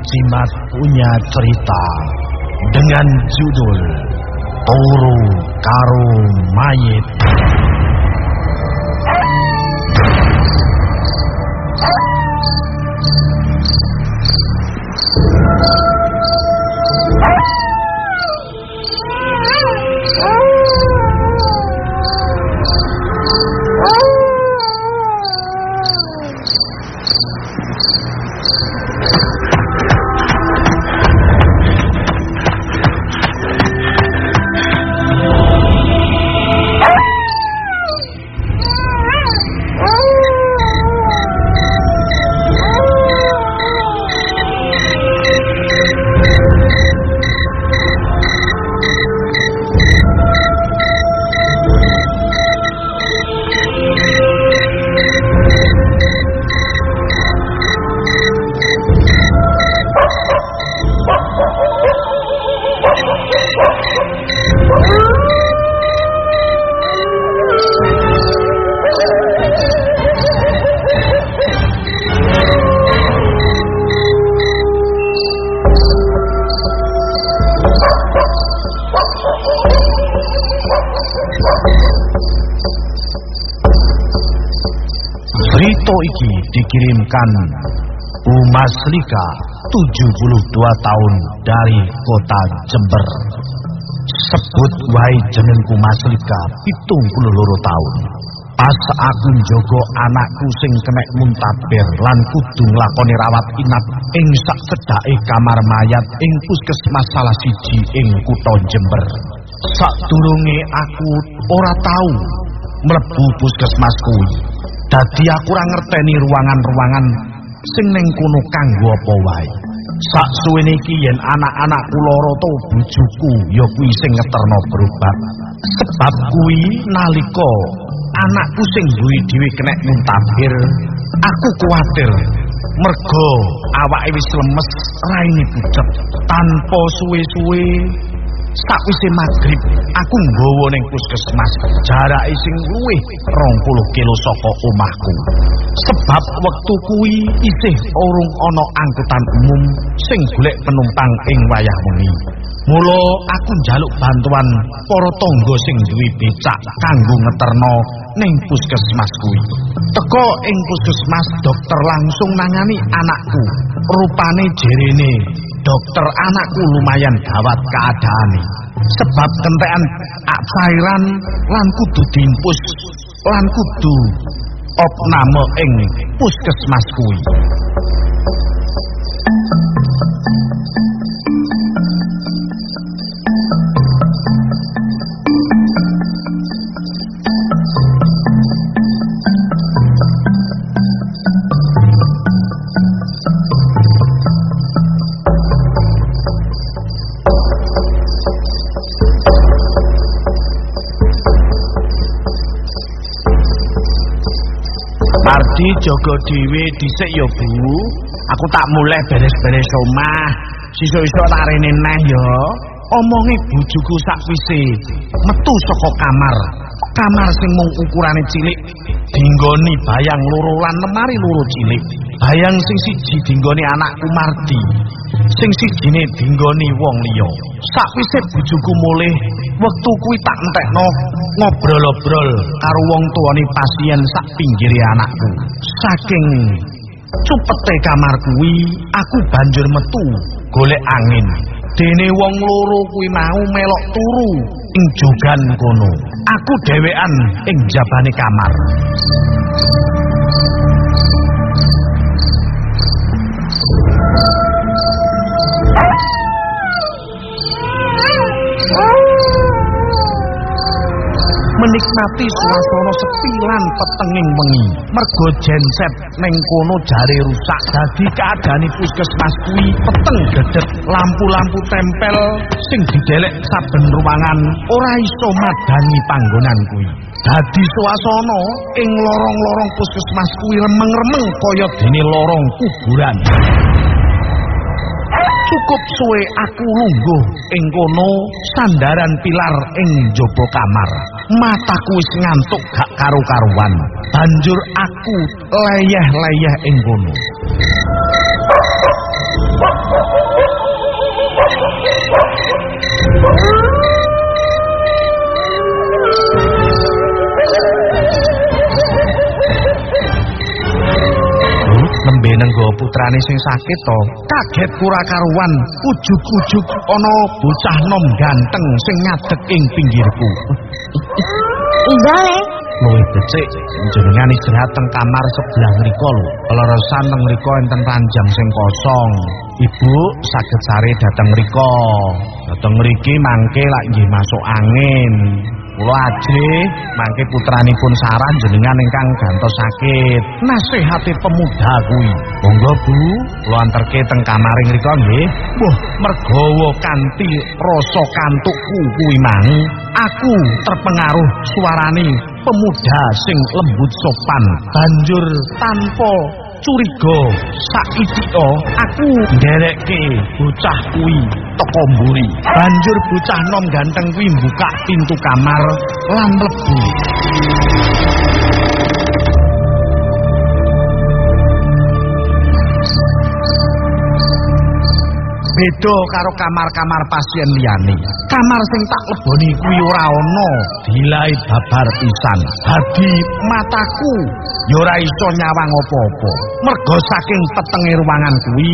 Jimat punya cerita dengan judul Turu Karo Mayit. Cerita iki dikirimkan Bu Maslika 72 tahun dari kota Jember. Sebut wae jenengku Maslika 72 tahun. Pas aku njogo anakku sing kenek muntaber lan kudu nglakoni rawat inap ing sak cedhake kamar mayat ing puskesmas salah siji ing kutha Jember. Sadurunge aku ora tahu mlebu puskesmas kuwi. Dadi aku ora ngerteni ruangan-ruangan sing ning kono kanggo apa wae. Sak suwene iki yen anak-anakku lara to bojoku ya kuwi sing ngeterno berobat. Sebab kuwi nalika anakku sing duwe dhewe kena muntabir, aku kuwatir mergo awake wis lemes, raine pucet, tanpa suwe-suwe Sakwise magrib, aku nggawa ning puskesmas. Jarake sing luwih 20 kilo saka omahku. Sebab wektu kuwi isih urung ana angkutan umum sing golek penumpang ing wayah wengi. Mula aku njaluk bantuan para tangga sing duwe becak kanggo ngeterno ning puskesmas kuwi. Teko ing puskesmas dokter langsung nangani anakku. Rupane jerene dokter anakku lumayan gawat keadaane. Sebab kentekan cairan lan kudu diimpus lan kudu opname ing puskesmas kuwi. Mardi jaga dhewe dhisik ya, Bu. Aku tak mulai beres-beres omah. Sisuk-isuk tak rene neh ya. Omongi bojoku sakwise metu saka kamar. Kamar sing mung ukurane cilik dinggoni bayang loro lan lemari loro cilik. Bayang sing siji dinggoni anakku Mardi. Sing sijine dinggoni wong liya. Sakwise bojoku mulih, wektu kuwi tak entekno ngobrol-obrol karo wong tuane pasien sak pinggire anakku. Saking cupete kamar kuwi, aku banjur metu golek angin. Dene wong loro kuwi mau melok turu ing jogan kono. Aku dhewean ing jabane kamar. Menikmati suasana sepi lan petenging wengi. Mergo genset ning kono jare rusak. Dadi keadaan puskesmas kuwi peteng dedet, lampu-lampu tempel sing didelek saben ruangan ora iso madangi panggonan kuwi. Dadi suasana ing lorong-lorong puskesmas kuwi remeng-remeng kaya dene lorong kuburan. Cukup suwe aku lungguh ing kono sandaran pilar ing jaba kamar. Mataku wis ngantuk gak karu-karuan. Banjur aku leyeh-leyeh ing kono. Putrane sing sakit to. Kaget kura karuan, ujug-ujug ana bocah nom ganteng sing ngadeg ing pinggirku. Inggale. Luwih becik jenengan istirahat teng kamar sebelah mriku lho. Kelorosan teng mriku enten ranjang sing kosong. Ibu saged sare dateng mriku. Dateng mriki mangke lak nggih masuk angin. Kula aje mangke putranipun saran jenengan ingkang gantos sakit. Nasihati pemuda kuwi. Monggo Bu, kula anterke teng kamar mriku nggih. Wah, mergawa kanthi rasa kantukku kuwi mang, aku terpengaruh suarane pemuda sing lembut sopan. Banjur tanpa curiga saitiko aku nderekke bocah kuwi teko mburi. Banjur bocah nom ganteng kuwi buka pintu kamar lan mlebu beda karo kamar-kamar pasien liyane. Kamar sing tak leboni kuwi ora ana, dilai babar pisan. Dadi mataku ya ora iso nyawang apa-apa. Mergo saking petenge ruangan kuwi,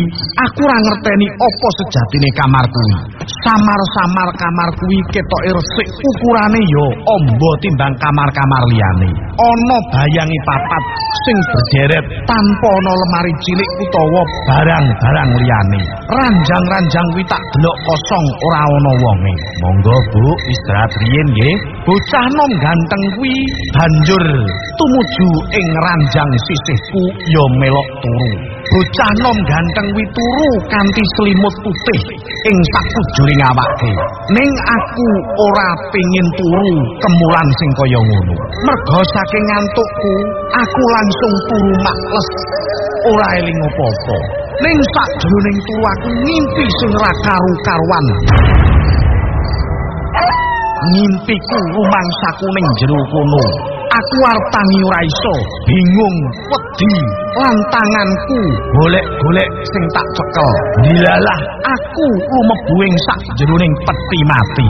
aku ora ngerteni apa sejatine kamar kuwi. Samar-samar kamar kuwi ketoke resik ukurane ya amba timbang kamar-kamar liyane. Ana bayangi papat sing berderet tanpa ana lemari cilik utawa barang-barang liyane. Ranjang-ranjang kuwi tak delok kosong ora ana wonge. Monggo Bu, istirahat riyin nggih. Bocah nom ganteng kuwi banjur tumuju ing ranjang sisihku ya melok turu. Bocah nom ganteng kuwi turu kanthi selimut putih ing sakujuring awake. Ning aku ora pengin turu kemulan sing kaya ngono. Merga saking ngantukku, aku langsung turu makles. Ora eling apa-apa. Ning sakjroning turu aku ngimpi sing ora karu-karuan. Ngimpiku rumangsaku ning jero kono. Aku arep tangi ora iso, bingung, wedi, lan tanganku golek-golek sing tak cekel. Dilalah aku lumebu ing sakjeroning peti mati.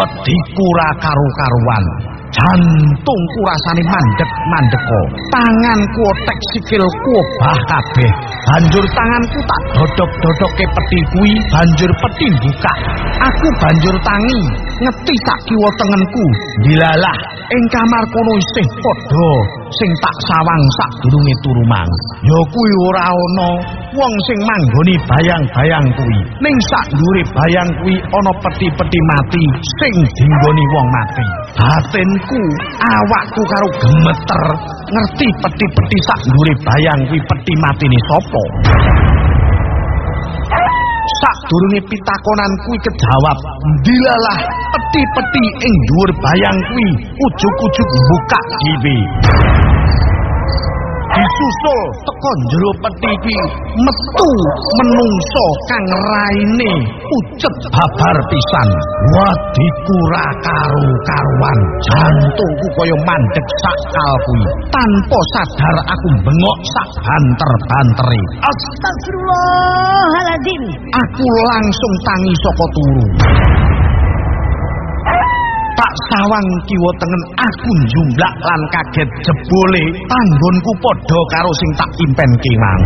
Wediku ora karu-karuan. Jantungku rasane mandek-mandeko. Tanganku otek sikilku obah kabeh. Banjur tanganku tak dodok-dodoke peti kuwi, banjur peti buka. Aku banjur tangi, ngeti sak kiwa tengenku. Dilalah, ing kamar kono isih padha sing tak sawang sak durunge turu mang. Ya kuwi ora ana wong sing manggoni bayang-bayang kuwi. Ning sak ndure bayang kuwi ana peti-peti mati sing dinggoni wong mati. Batinku, awakku karo gemeter ngerti peti-peti sak ndure bayang kuwi peti matine sapa. Sak durunge pitakonan kuwi kejawab, dilalah peti-peti ing dhuwur bayang kuwi ujug-ujug buka dhewe. Disusul teko jero peti iki metu menungso kang raine pucet babar pisan. Wadiku ra karu-karuan jantungku kaya mandek sakal kuwi tanpa sadar aku bengok sak banter-bantere. Astagfirullahaladzim. aku langsung tangi saka turu tak sawang kiwa tengen aku njumblak lan kaget jebole panggonku padha karo sing tak impen kemang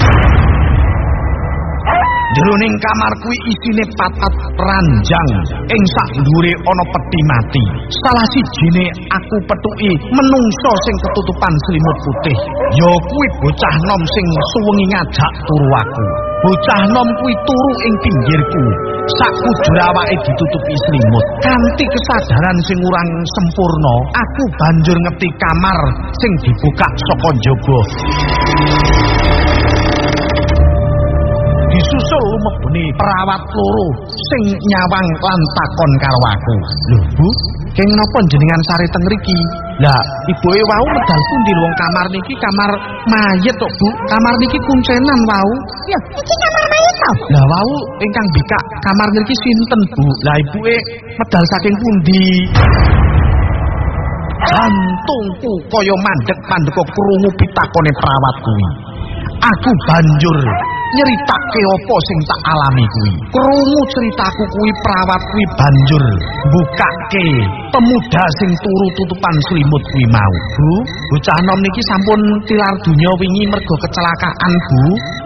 Jroning kamar kuwi isine papat ranjang ing sak ndure ana peti mati. Salah sijine aku petuki menungso sing ketutupan selimut putih. Ya kuwi bocah nom sing suwengi ngajak turu aku. Bocah nom kuwi turu ing pinggirku. Sak kujur awake ditutupi selimut. Kanthi kesadaran sing urang sempurna, aku banjur ngeti kamar sing dibuka saka njaba. Disusul lumebune perawat loro sing nyawang lan takon karo aku. Lho, Bu, keng napa jenengan sare teng mriki? Lah, ibuke wau medal pundi wong kamar niki kamar mayit kok, Bu. Kamar niki kuncenan wau. Loh, iki kamar mayat to? Lah wau ingkang bikak kamar niki sinten, Bu? Lah ibuke medal saking pundi? Jantungku kaya mandek-mandek krungu pitakone perawat kuwi. Aku banjur nyeritake apa sing tak alami kuwi. Krungu ceritaku kuwi perawat kuwi banjur bukake pemuda sing turu tutupan selimut kuwi mau. Bu, bocah nom niki sampun tilar dunya wingi mergo kecelakaan, Bu.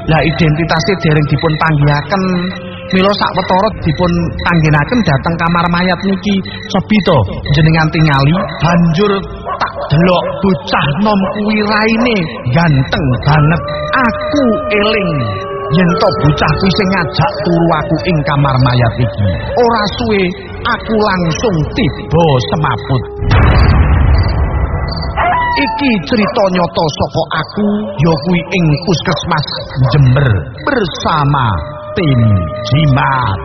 Lah identitasnya dereng dipun panggihaken Milo sak wetara dipun tanggenaken dateng kamar mayat niki sepi to jenengan tingali banjur tak delok bocah nom kuwi raine ganteng banget aku eling yen to bocah kuwi sing ngajak turu aku ing kamar mayat iki. Ora suwe aku langsung tiba semaput. Iki cerita nyoto saka aku ya kuwi ing Puskesmas Jember bersama tim jimat